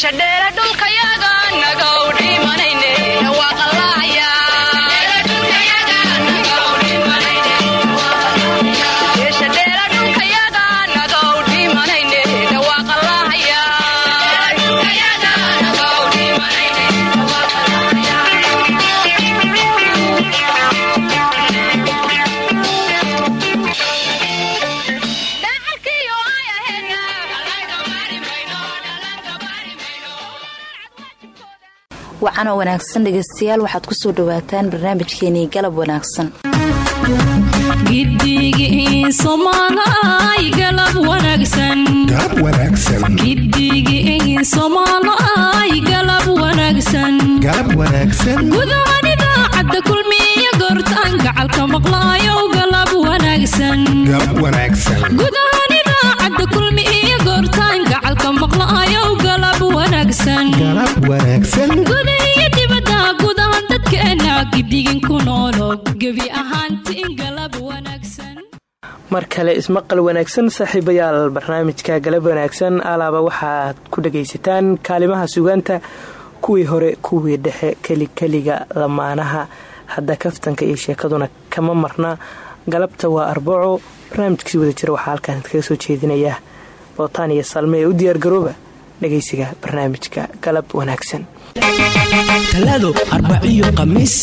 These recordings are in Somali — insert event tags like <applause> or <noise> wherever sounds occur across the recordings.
shadheer wacanoo wanaagsan dhegeystayaal. Waxaad ku soo dhawaataan barnaamijkeenii galab wanaagsan. Gudahan idaacadda kulmi iyo goortaan dadkeena ku noolo gebi galab wanaagsan mar kale ismaqal wanaagsan saaxiibayaal barnaamijka galab wanaagsan alaaba waxaad ku dhagaysataan kaalimaha sugaanta kuwii hore kuwii dhexe kelikeliga lamaanaha. Hadda kaftanka iyo sheekaduna kama marna. Galabta waa arbaco barnaamijkasii wada jira waxaa halkaan kaga soo jeedinaya bootaan iyo salme ee u diyaargarooba dhagaysiga barnaamijka galab wanaagsan. Talaado arbaciyo khamiis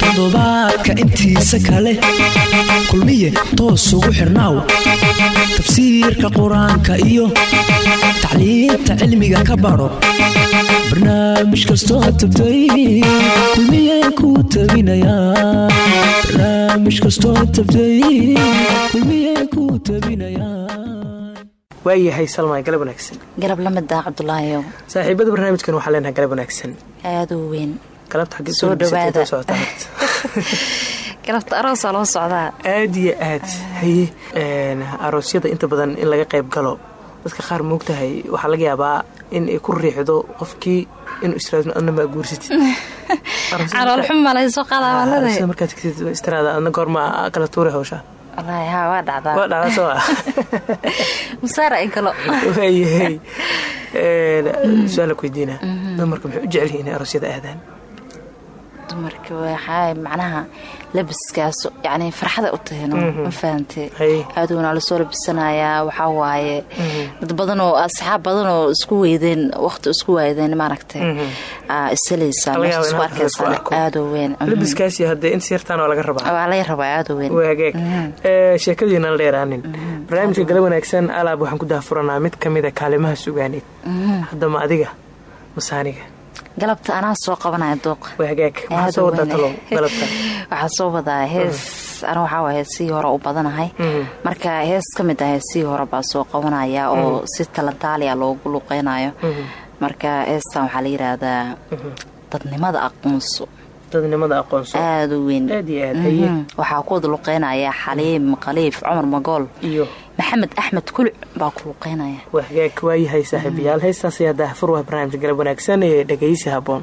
toddobaadka intiisa kale. Kulmiye toos ugu xirnaaw tafsiirka qur'aanka iyo tacliinta cilmiga ka baro. Barnaamij kastoo tabtay kulmiyeen kuu tabinayabarnaamij waayahay salma galab wanaagsan. Galab lamida cabdulaahiyow saaxiibada barnaamijkan waxaa leenahay galab wanaagsan. Aada u weyn. Galabta soo dhawaada. <laughs> galabta aroosaa loo socdaa. Aada iyo aad. Haye aroosyada inta badan in laga qayb galo dadka qaar moogtahay waxaa laga yaabaa in ay ku riixdo qofkii inuu israadin adna maa guursatid <laughs> caloolxumalayso qadaawalada markaad tagtid istiraada adna goorma kala tuura hawshaa wallaahi haa waa dhacdaa. Waa dhacda soo ah. <laughs> <laughs> Su'aala ku weydiinaa dumarka maxay u jecel yihiin inay aroosyada aadaan dumarka waxaa macnaha labiskaas yani farxada u tahayno ma fahantay aaduna la soo labisanayaa waxaa waaye. Dad badanoo asxaab badanoo isku weydeen waqti isku waydeen maaragtay isalaysaa meesha isku arkaysaa aadoo weyn. Labiskaasi haddee inta yartaan waa laga rabaa. Waa laga rabaa aadoo weyn. Waagaag sheekadiinaan dheeraanin barnaamijka gala wanaagsan alaab waxaan ku daafuranaa mid ka mida kaalimaha sugaaneed haddama adiga masaaniga galabta anaa soo qabanaya dooq <laughs> waxaa soo wadaa hees. Ana waxaa waay heesihii hore u badanahay. Marka hees ka mid ah heesihii hore baa soo qabanaya oo si talantaaliya loogu luqeynayo marka heestan waxaa la yidhaahdaa dadnimada aqoonso aada u weyn. Waxaa ku wada luqeynaya xaliim khaliif cumar magool. Iyo maxamed axmed kuluc baa ku luqeynaya. Wahagaag waayahay saaxiibayaal. Heestaas ayaa daahfur waa barnaamijka galab wanaagsan ee dhegaysi haboon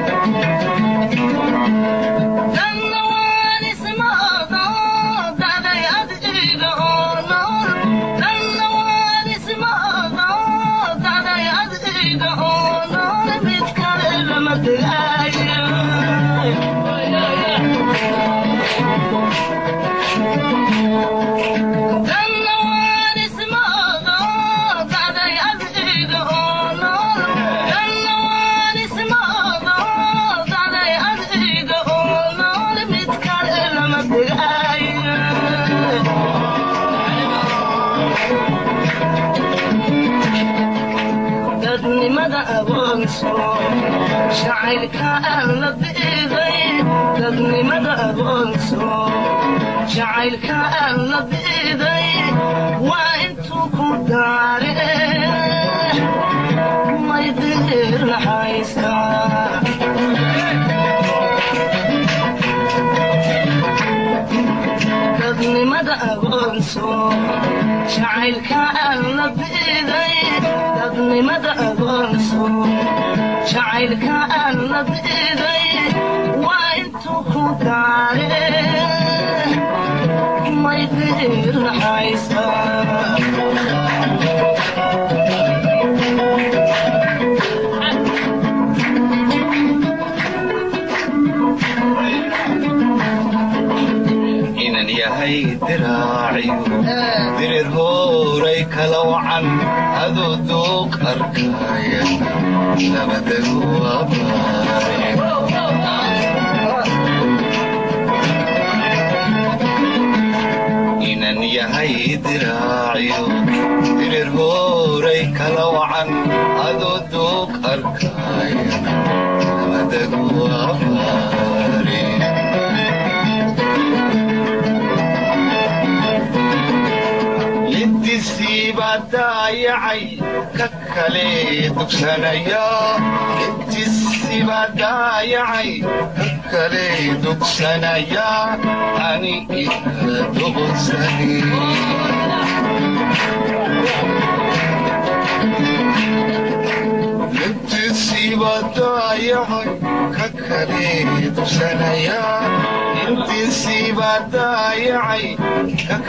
agoonso jacaylka aan la biiday dadnimada agoonso jacaylka aan la biiday waa intuu ku daare may diirnaxaysaa dadnimada agoonso jacaylka aan la biiday waa intuu ku daare may inan dirir hooray kala wacan adoo duuq arkaya labadagu abaare inan yahay diraaciyo dirir hooray kala daayacay ka kale dugsanaya lidisiibaa daayacay ka kale dugsanaya ani ikala doqonsani lidisiibaa daayacay ka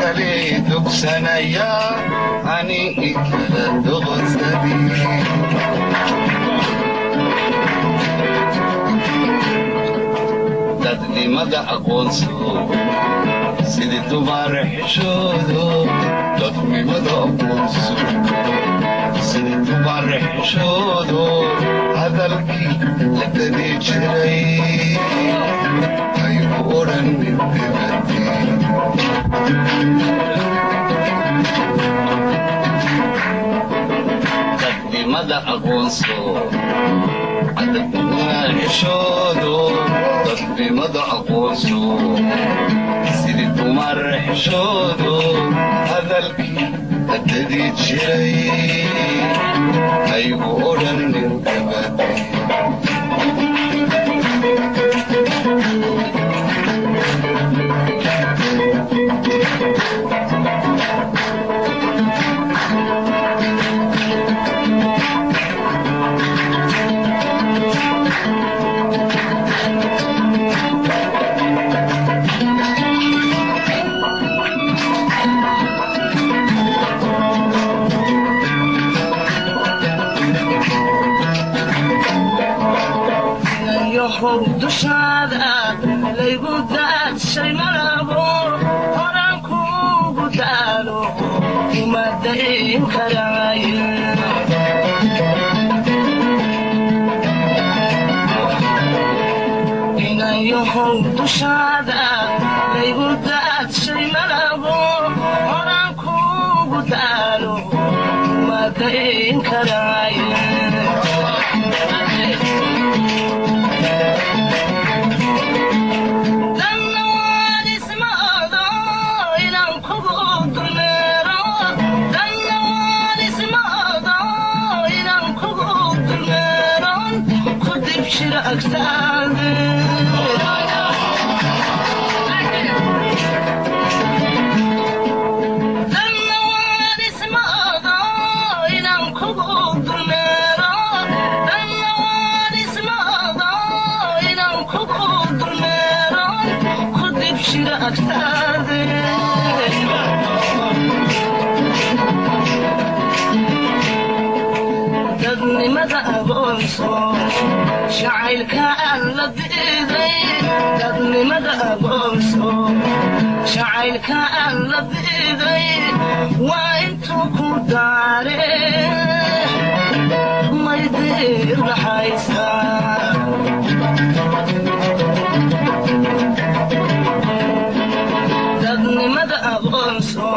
sidii dumaar xishoodo dadnimada aqoonso sidii dumaar xishoodo hadalkii la gadi jiray ayuu odhan midibadii dadnimada aqoonso sidii dumar xishoodo hadalkii adadii jiray ayuu odhan midibadii jacaylka aan la diiday waa intuu ku daare. Dadnimada aqoonso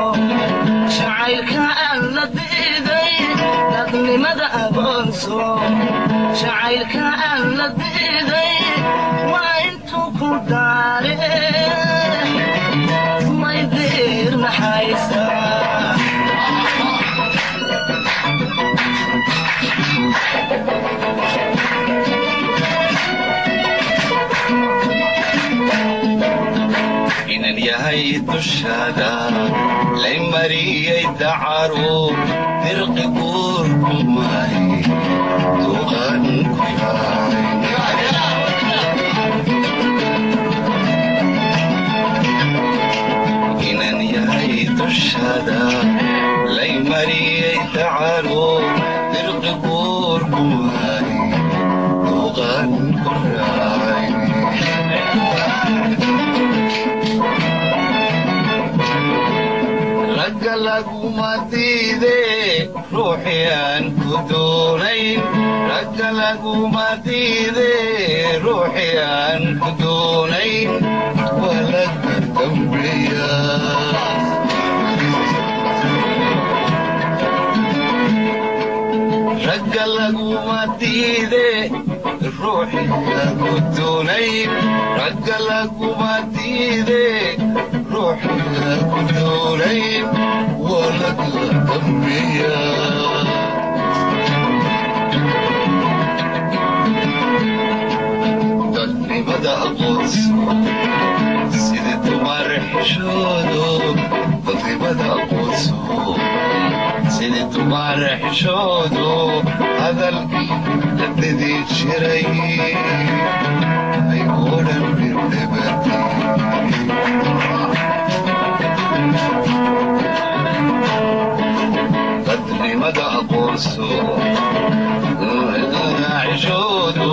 jacaylka aan la diiday. Dadnimada aqoonso jacaylka aan la diiday. Waa intuu ku daare yahay dushaada lay mariyay dacaro dirqi guurkumay duqan ku yahay inan yahay dushaada ragga laguma diide ruuxii aan ku doonayn ragga laguma diide ruuxii aan ku doonayn waa laga dambeeya ragga laguma diide ruuxii aan ku doonayn ragga laguma diide ruuxii aan ku doonayn waa laga dambeeya dadnimada aqoonso sidii dumar xishoodo dadnimada aqoonso sidii dumar xishoodo hadalkii dadadii jiray ay odhan dadnimada aqoonso xishoodo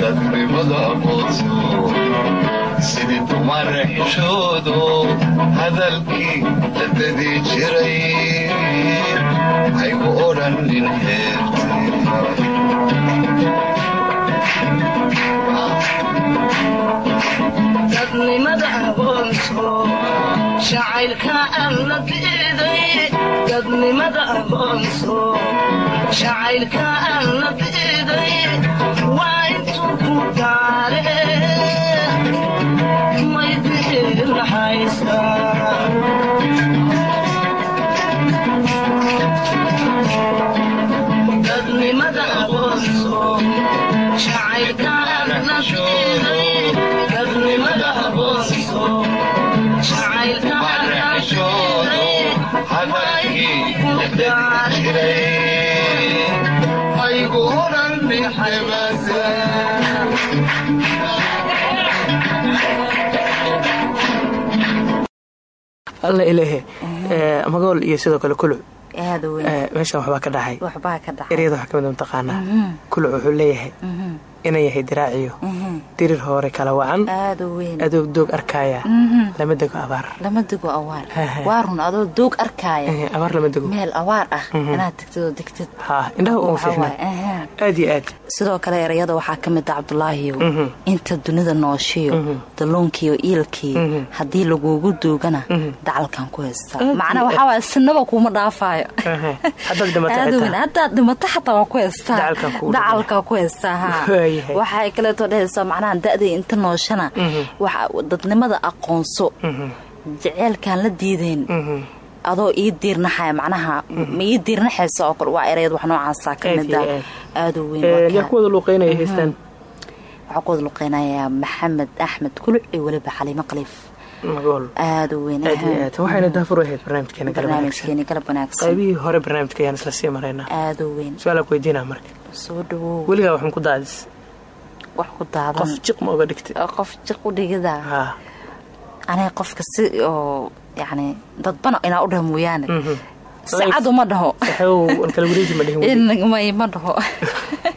dadnimada aqoonso sidii dumar xishoodo hadalkii dadadii jiray haygu odhanin dadnimada aqoonso jacaylka aan la diiday dadnimada aqoonso jacaylka aan la diiday waa intuu ku daare may diirnaxaysa dadnimada alla ilahe magool iyo sidoo kale kuluc. Meeshan waxbaa ka dhacay eryada waxaa ka mid mataqaanaa kuluc wuxuu leeyahay inan yahay diraaciyo dirir hore kala wacan adoog doog arkaya lama dego abaar lama dego awaar. Haha. waa run adoo doog arkaaya. Abaar lama dego. Meel awaar ah. Aha. aad sidoo kale erayada waxaa ka mid ah cabdulaahiyow inta dunida nooshiyo dalluunkiiyo iilkii haddii lagugu duugana dacalkan ku haystaa macnaa iyo waxaa waaya sinaba kuuma dhaafaayo. Aha. haddaad dhimato xataa. waa ku haystaa Dacalkaa ku haystaa waxay kaleeto dhehaysaa macnaha da'day inta nooshana waxa dadnimada aqoonso. Jeceelkaan la diideen. Adoo ii diirnaxaya macnaha ma ii diirnaxaysa oo waa erayad wax noocaasaa ka Aad mid iyo ah aad. aada u weyn waxaa ku wada luqeynayaa maxamed axmed kuluc iyo weliba xaliimo khaliif. Magool. Aada u weyn aad iyo aad. Waxayna daafur ahayd barnaamijkeena galab wanaagsan. barnaamijkeeni galab wanaagsan. Qaybihii hore barnaamijka ayaan isla sii maraynaa aada u weyn. Su'aalaa ku weydiinaa marka. Soo dhawow weligaa waxun ku daadis wax ku daadan. Qof jiq u dhigida. Ha. Aniga qofka si oo yacni dadbana inaa u dhaho mooyaane. Dhaho. Kala wareeji ma <laughs> may ma dhaho <laughs>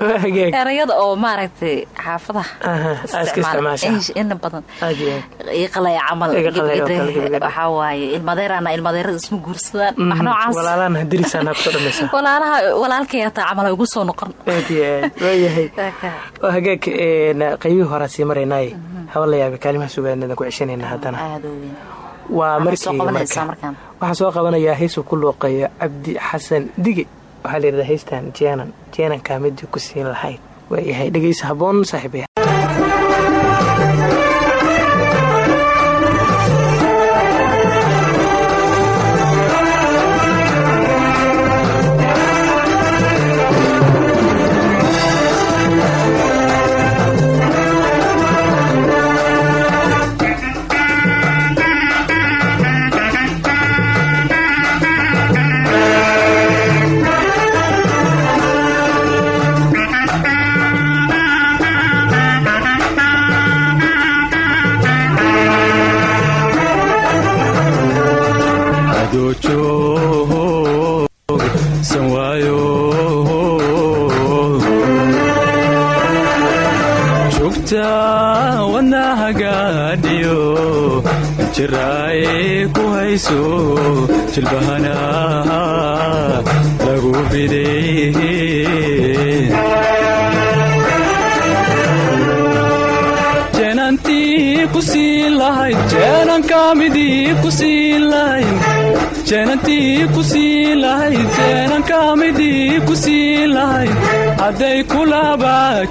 erayada oo maaragtay xaafadaha Aha, aa iska isticmaashaa. Insh- in badan. Aad iyo aad ii qalaya camal Iga qalaya oo kale, gabdhaha. gabdhaha. waxaa waaye ilmadeerana ilmadeerada isma guursadaan. Wax noocaas. walaalana dirisaan ha ku soo dhamaysaa <laughs> walaalaha walaalkay hataa camal ugu soo noqon. <laughs> Waa hagaag qaybihii horaa sii maraynaaye haba la yaabay kaalimaha sugaanada ku ceshanaynaa haddana. Waa soo qabanaysaa markaan. Waxaan soo qabanayaa heysuu ku luuqeeyo cabdi xasan dige waxaa layidhahdaa heystan jeenan jeenankaa midii ku siin lahayd. Waayahay dhegeysa haboon saaxiibaya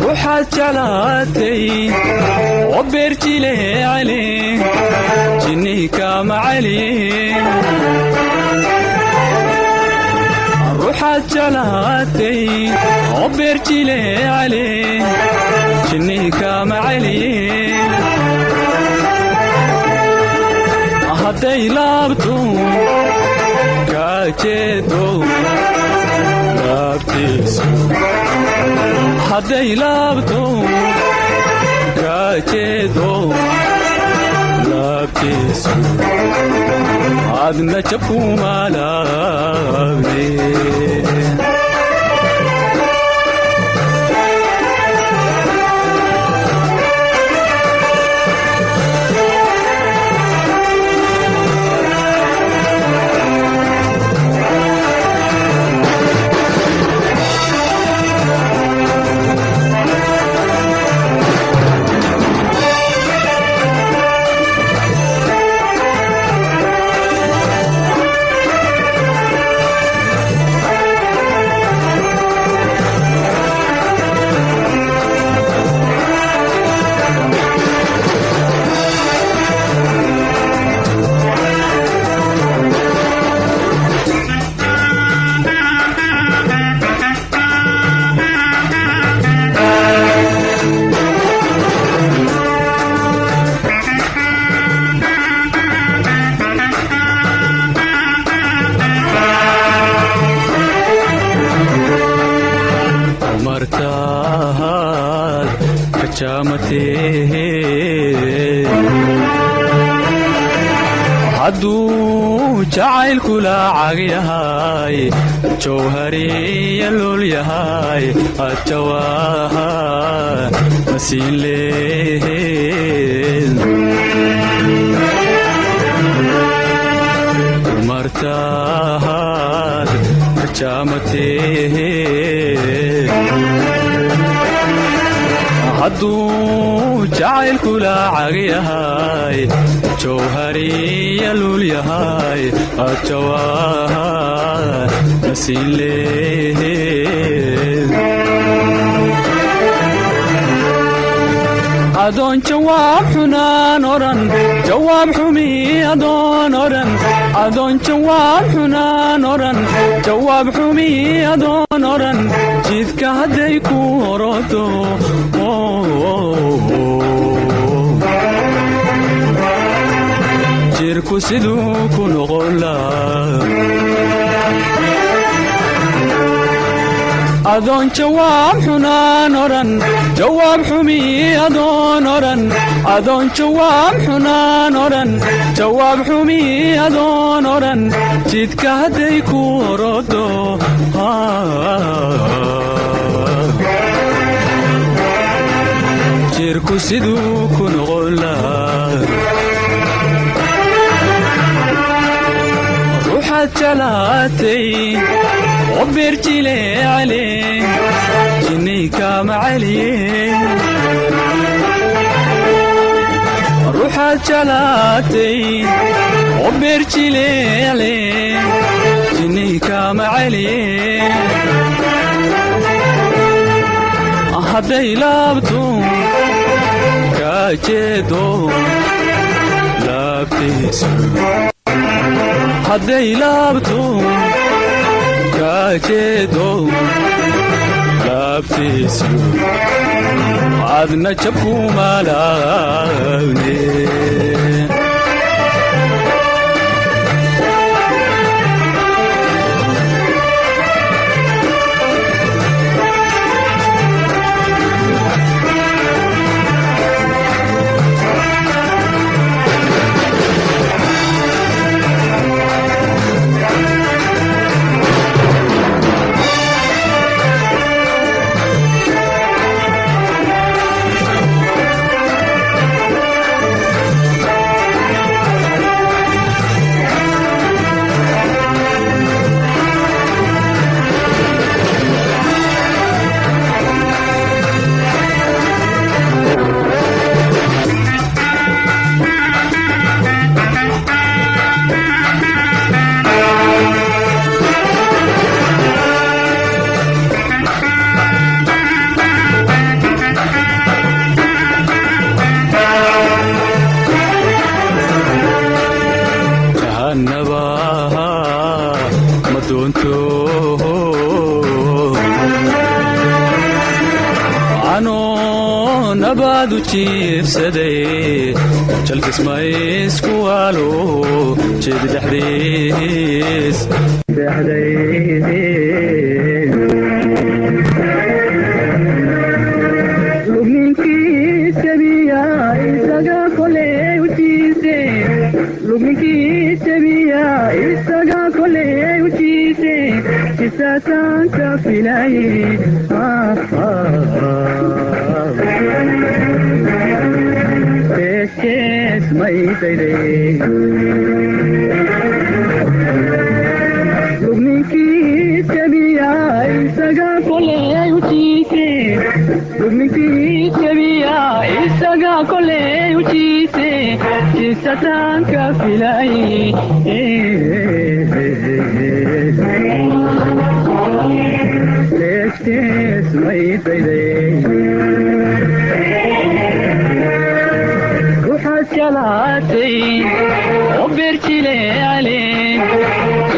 ruuxaad jeclaatay oo beerjileecale jinniika macali ruuxaad jeclaatay oo beerjileecale jinniika macali hadday laabtiisu hadday laabto kaajeedo laabtiisu adna jabkuma laabne laacag yahay jawhariya lul yahay adjawaaha masiin leed martaad hadduu jacaylku laacag yahay jawhariya lul yahay adjawaaha masiin leed adoon jawaab xunaan odhan jawaab xumi adoon odhan adoon jawaab xunaan odhan jawaab xumi adoon odhan jidka hadday ku orodo jirku siduu ku noqon laa adoon jawaab xunaan odhan jawaab xumi adoon odhan adoon jawaab xunaan odhan jawaab xumi adoon odhan jidka hadday ku orodo jirku ruuxaad jalaatay oo beerjileecale jinniykama celiye ruuxaad jalaatay oo beerjileecale jinniykama celiye hadday laabto kaajeedo laabtiisu hadday laabto kaajeedo laabtiisu adna jabkumalagne jiibsaday jalkismaysku lugninkii sabiya isaga koley ujiise jisasaanka filaye keeskees maydayde ruuxaad jalaatay oo beerjileale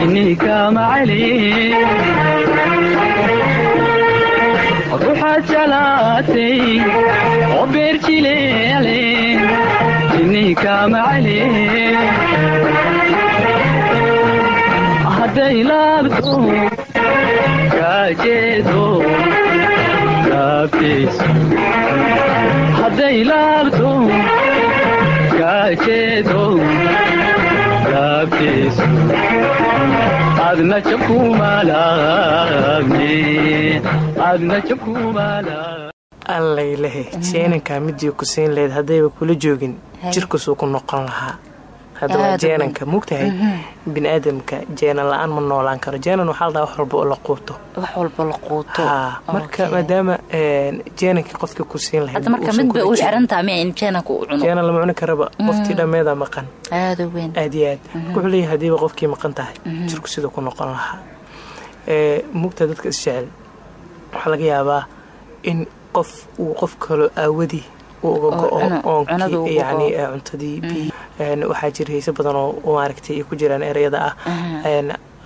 inikama celi jalaatay oo beerjileale inikama celi hadday laabto kaajeedo laabtiis hadday laabto kaajeedo laabtiis adna jabkumalagne adna jabkumala allaylehe jeenankaa midii ku siin lahayd haddayba kula joogin. Jirkusuu ku noqon lahaa. Haddaba Aad u jeenanka mugtahay? Biniaadamka jeenan la'aan ma noolaan karo. Jeenan waxaa la dhahaa wax walba oo la quuto. Marka maadaama jeenankii qofkii ku siin lahayd hadda marka uusan mid bay kula u jirin. xirantaha miya in jeenanka uu cuno. Jeenan lama cuni karaba. Qoftii dhammeeda maqan. Aad iyo aad. Marka wuxuu leeyahay hadiiba qofkii maqan tahay jirku siduu ku noqon lahaa. Ee, mugta dadka isjecel waxaa laga yaabaa in qof uu qof kaloo aawadii uu uga go-o oonkii ee, cuntadii biyi Een, waxaa jira heese badan oo maaragtay ay ku jiraan ereyada ah.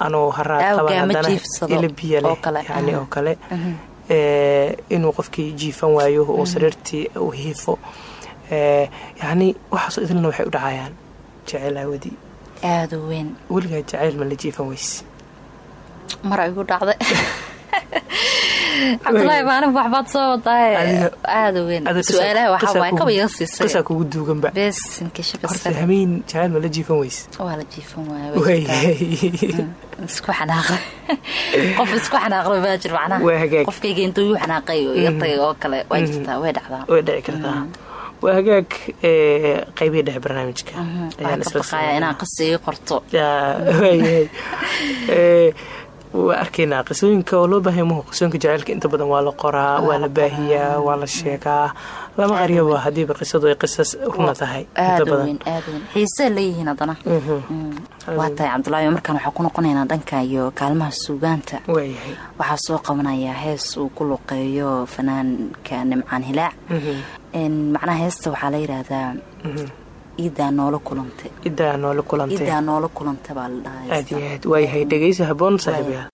Anoo haraad qaban haddana ila biya leh yani oo kale. Inuu qofkii jiifan waayo oo sariirtii uu hiifo. Ee, yani waxaasoo idilna waxay u dhacayaan jecel aawadii u weligaa jacayl ma la jiifan weyse <laughs> cabdulaahi maalin waxbaad soo wadaaye Adiga- aada u weyn su'aalaha waxaa kugu- kaba iga siisay kugu duuganba horta bas hameen jacayl ma la jiifan weys waa la jiifan waaya isku xanaaqay qof isku xanaaqay baa jir macnaha qofkayga intuu igu xanaaqay oo iga tagay oo kale waa jirtaa way dhacdaa way dhici kartaa waa hagaag ee, qaybihii dhexe barnaamijka waxaan ka baqayaa inaan qasi ii qorto waa arkaynaa qisooyinka oo loo baahay mahu qisooyinka jacaylka. Inta badan waa la qoraa waa la baahiyaa waa la sheegaa. Lama qaryaba haddiiba qisadu ay qisas runa tahay xiisee leeyihiin haddana. Mm. waa tahay cabdulaahi markaan waxaa ku noqonaynaa dhanka iyo kaalmaha suugaanta. Waxaa soo qabanayaa hees uu ku luqeeyo fanaanka nimcaan hilaac En, macnaha heesta waxaa la yidhaahdaa iidaa noola kulantay idaa noola kulantay iidaa noola kulantay baa la dhahaa aad iyo aad. Waayahay dhegeysi haboon saaxiibayaal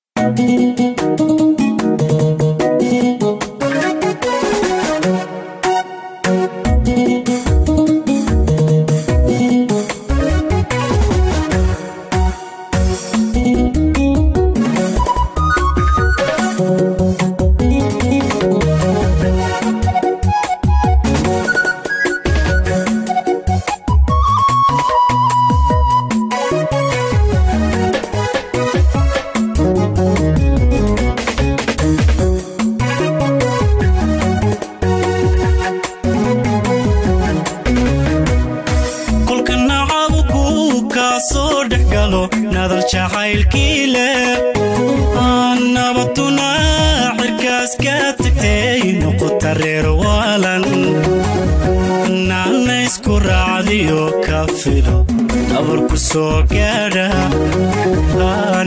gaadha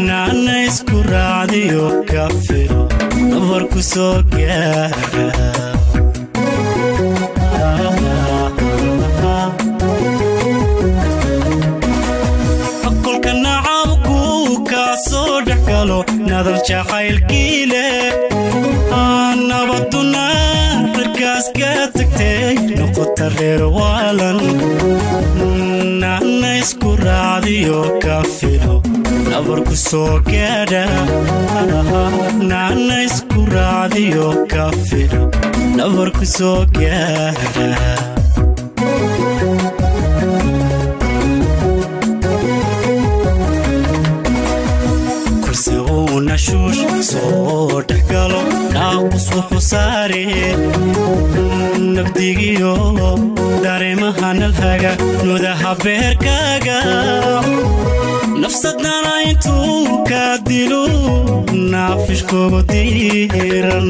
naana isku raacdiyo ka filo nabarku soo gaadha kolka nacabku kaa soo dhex galo nadal jacaylkii leh nabaduna xirkaas ka tagtay noqota reer waalan naana isku raacdiyo ka filo nabarku soo gaadha naana isku raacdiyo ka filo nabarku soo gaadha kursi uuna shuush soo dhex galo naaqus wuxuu saare nabdigiyo dareemaha nalhaga nudaha beerkaaga nafsadana intuu ka dilo naafishkoogu diiran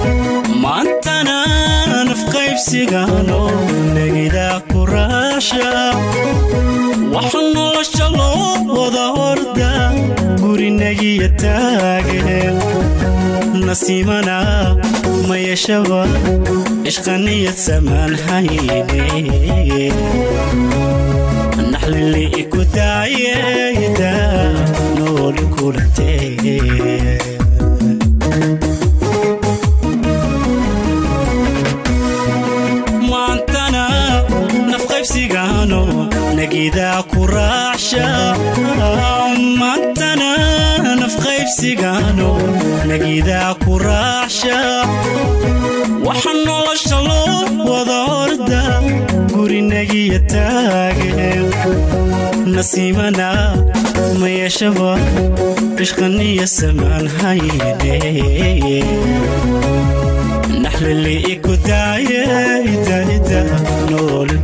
nafqaybsigaano nagidaa ku raasha waxa nolosha loo wada horda gurinagiya taage nasiimana ma yeeshaba ishqaniyad samaan hayne naxlili iku daayeyda nooli kulantee maantana nagidaa ku raacsha iku daayeydaida nooli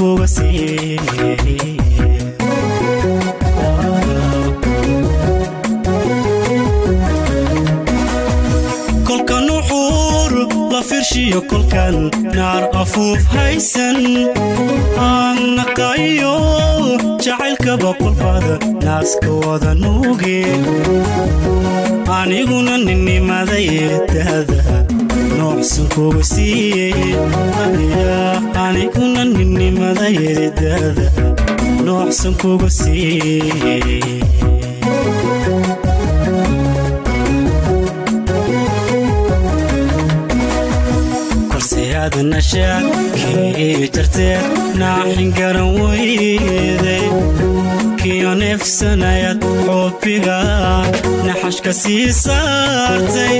noocsan kuga firshiyo kolkan naar afuuf haysan. Aan naqaayo jacaylkaba kulfada naaska wada nuugi aniguna ninnimadaydaada noocsan kuga siiyey. Aniguna ninnimadaydaada noocsan kuga siiyey korseyaada nashaakii jartee naaxin weyday kiyo neefsanayad xoobiga naxashka sii saartay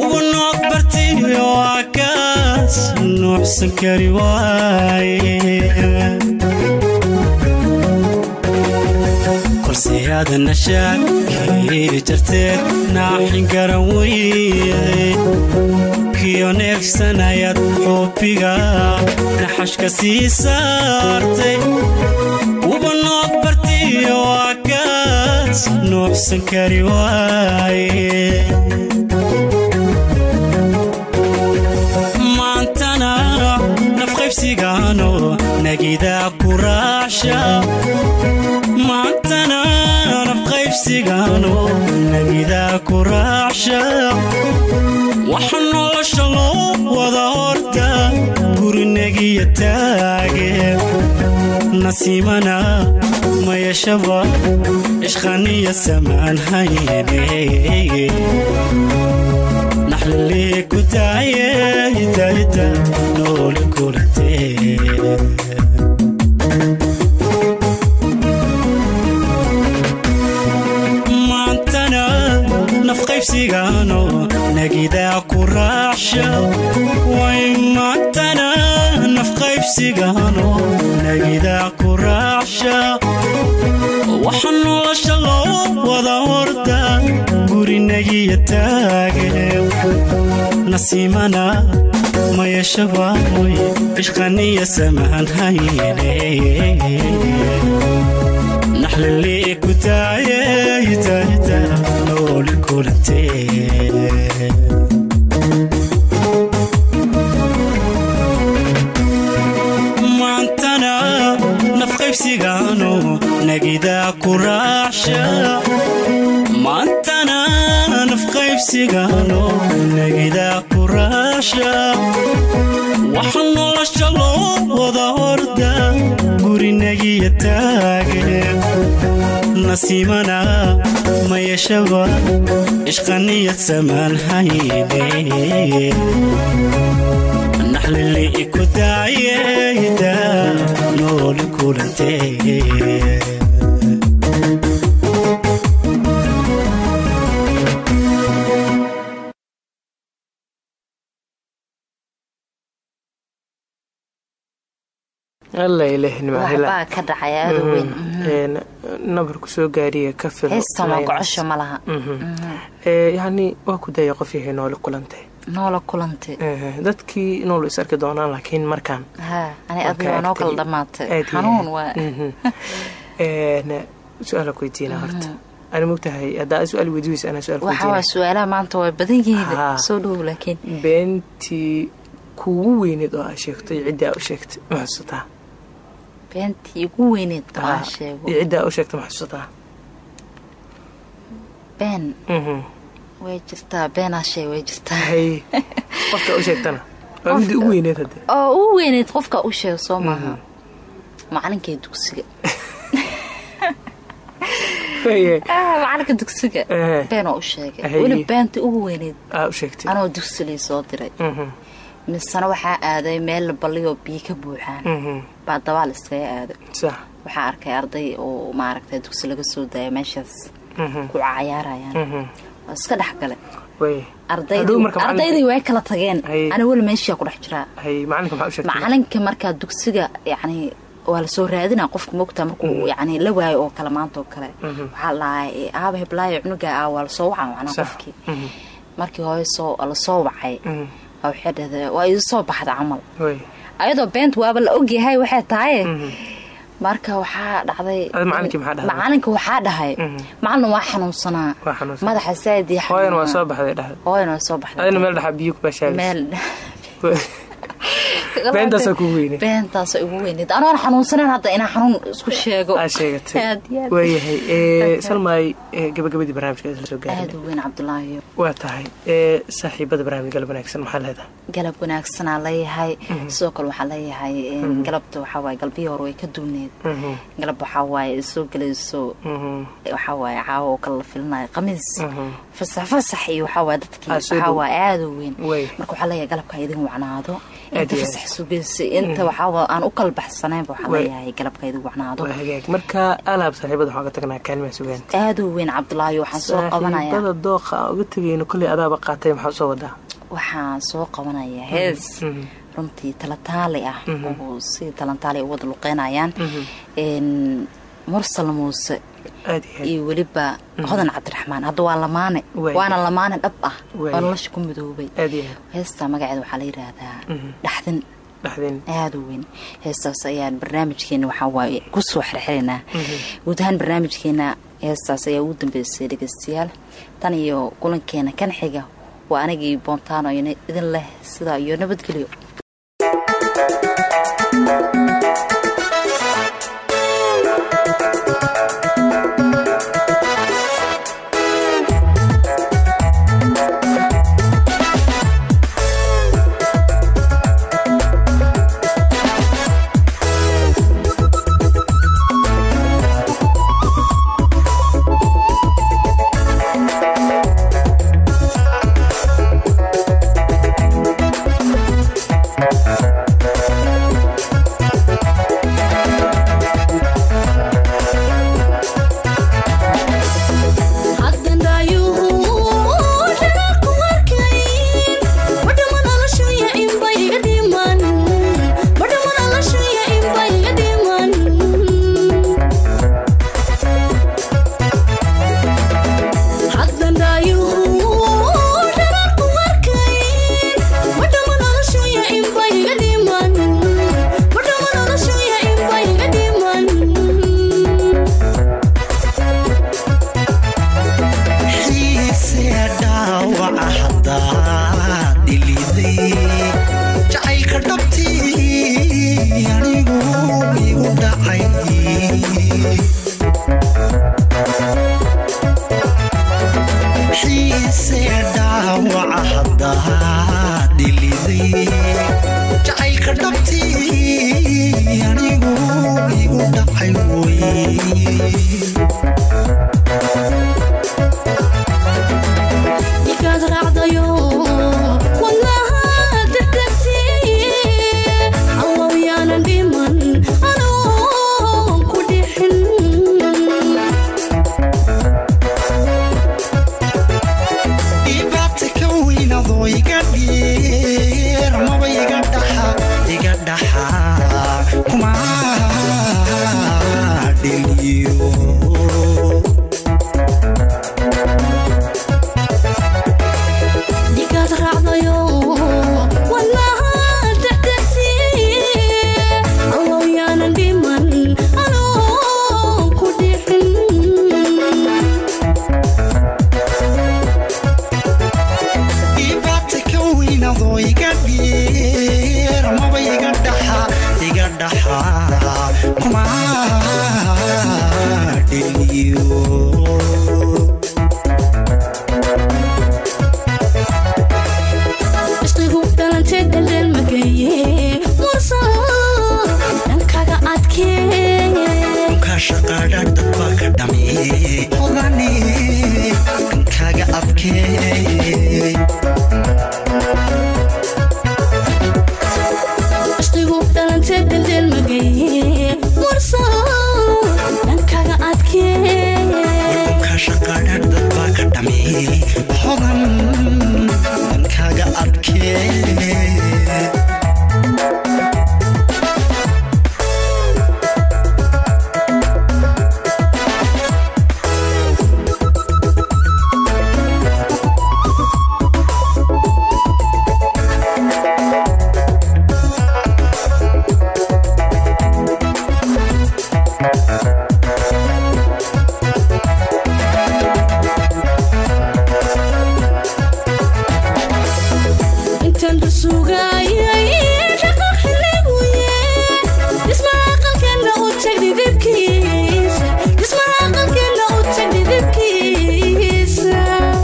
ugu nooc bartiyo akaas nuuxsan kari waaye korseyaada nashaakii jartee naaxin garan weyday kiyo neefsanayad xoobiga naxashka sii saartay. Uba bartiyo akaas nuuxsan kari waaye. Maantana nafqaybsigaano nagidaa ku ku raacsha gurinagiya taage nasiimana mayashaba ishqaniya samaan hayne naxlilee ku nafqaybsigaano nagidaa ku maantana nafqaybsigaano nagidaa ku raacsha nooli kulantee nasiimana mayashaba ishqaniyad samaan hayne naxlili daayeyda nooli kulantee ka dhacay aada u weyn. Nabarku soo gaariya ka fil heystama gocosho ma laha. Yacni waa ku daya qof yahay nooli kulantay noola kulantay dadkii nool is arki doonaan laakiin markaan. Noo kala dhamaatay Aad iyo xanuun aad. waa Mhm. su'aala ku weydiina horta. Ani mogtahay haddaa su'aal weydiweysa anaa su'aal su'aalaha maanta waa badan yihiin soo dhow laakiin. Beentii kuugu weyneed oo aa sheegtay ciddii aa u sheegtay ma xusataa beentii ugu weyneed sheego aa u sheegtay ma been way jirtaa beenaa shay way jirtaa qofka u sheegtana waa midii ugu weyneed hadde oo u weyneyd qofka u sheego soo maaha macalinkay dugsiga macalinka dugsiga Eh. beenoo u sheegay weli beentii ugu weyneyd aa u sheegtay anoo dugsi lii soo diray Misena waxaa aaday meel balliyoo biyo ka buuxaan. Mhm. baa dabaal iskaga aaday. Waxaa arkay arday oo maaragtay dugsi laga soo daaya meeshaas Mhm, ku cayaarayaan. Mhm. waa iska dhex ardaydii way kala tageen. Ana weli meeshaa ku dhex jiraa. Macalinka markaa dugsiga yani waa la soo raadinaa qofka mogtaa markuu yani la waayo oo kale maanta oo kale. Waxaa lahay aaba heblaayo cunuga ah waa la soo wacaa macnaa qofkii. Markii soo la soo wacay. Waa idu soo baxda camal. Ayadoo beent waaba la ogyahay waxay tahay. Marka waxaa dhacday macalinka waxaa dhahay. Mhm. macalin waa xanuunsanaa. Madaxa hooyana waa soo baxday <laughs> <laughs> beentaasa ugu weyneed anoon xanuunsaneen hadda inaa xanuun isku sheego. Waayahay ee, salmaay gabagabadii barnaamijka isla soo aad gaaray u weyn cabdulaahiyo waa tahay. Ee, saaxiibada barnaamij galab wanaagsan maxaa leedahay? Galab wanaagsanaa leeyahay. Sidoo kale waxaa leeyahay galabta waxaa waaye galbihii hore way ka duuneed Mhm, galab waxaa waaye soo gelayso. Mhm, waxaa waaye caawa oo kale la filinayo mhm. fasax fasax iyo waxaa waaye dadkii Ah, soo waxaa dhow. waaye aad u weyn. Marka waxaa leeyahay galabka idin wacnaado. Aad inta inta waxaa aan u kala baxsanaynba waxaa leeyahay galabka idin wacnaado marka alaab saaxiibada waxaan ka tagnaa kaalimaha sugaanta. Aad u weyn cabdulaahi waxaan soo qabanaya saaxiibada dooqa uga tegayno kolley adaaba qaatay maxaa u soo wadaa? Waxaan soo qabanaya hees. Mhm. runtii talataali ah oo si talantaali u wada luqeynayaan mursal muuse iyo weliba hodan cabdiraxmaan hadda waa lamaane. Waana lamaane dhab ah. Oo nolosha ku midoobay. Heestaa magaceeda waxaa la yidhaahdaa Mhm. dhaxdin. Aada u weyn. Heestaas ayaan barnaamijkeena waxaa waaye ku soo xirxiraynaa guud ahaan barnaamijkeena heestaas ayaa ugu dambeysay dhegeystayaal. Tan iyo kulankeena kan xiga waa anigii boontaano idin leh sidaa iyo nabadgelyo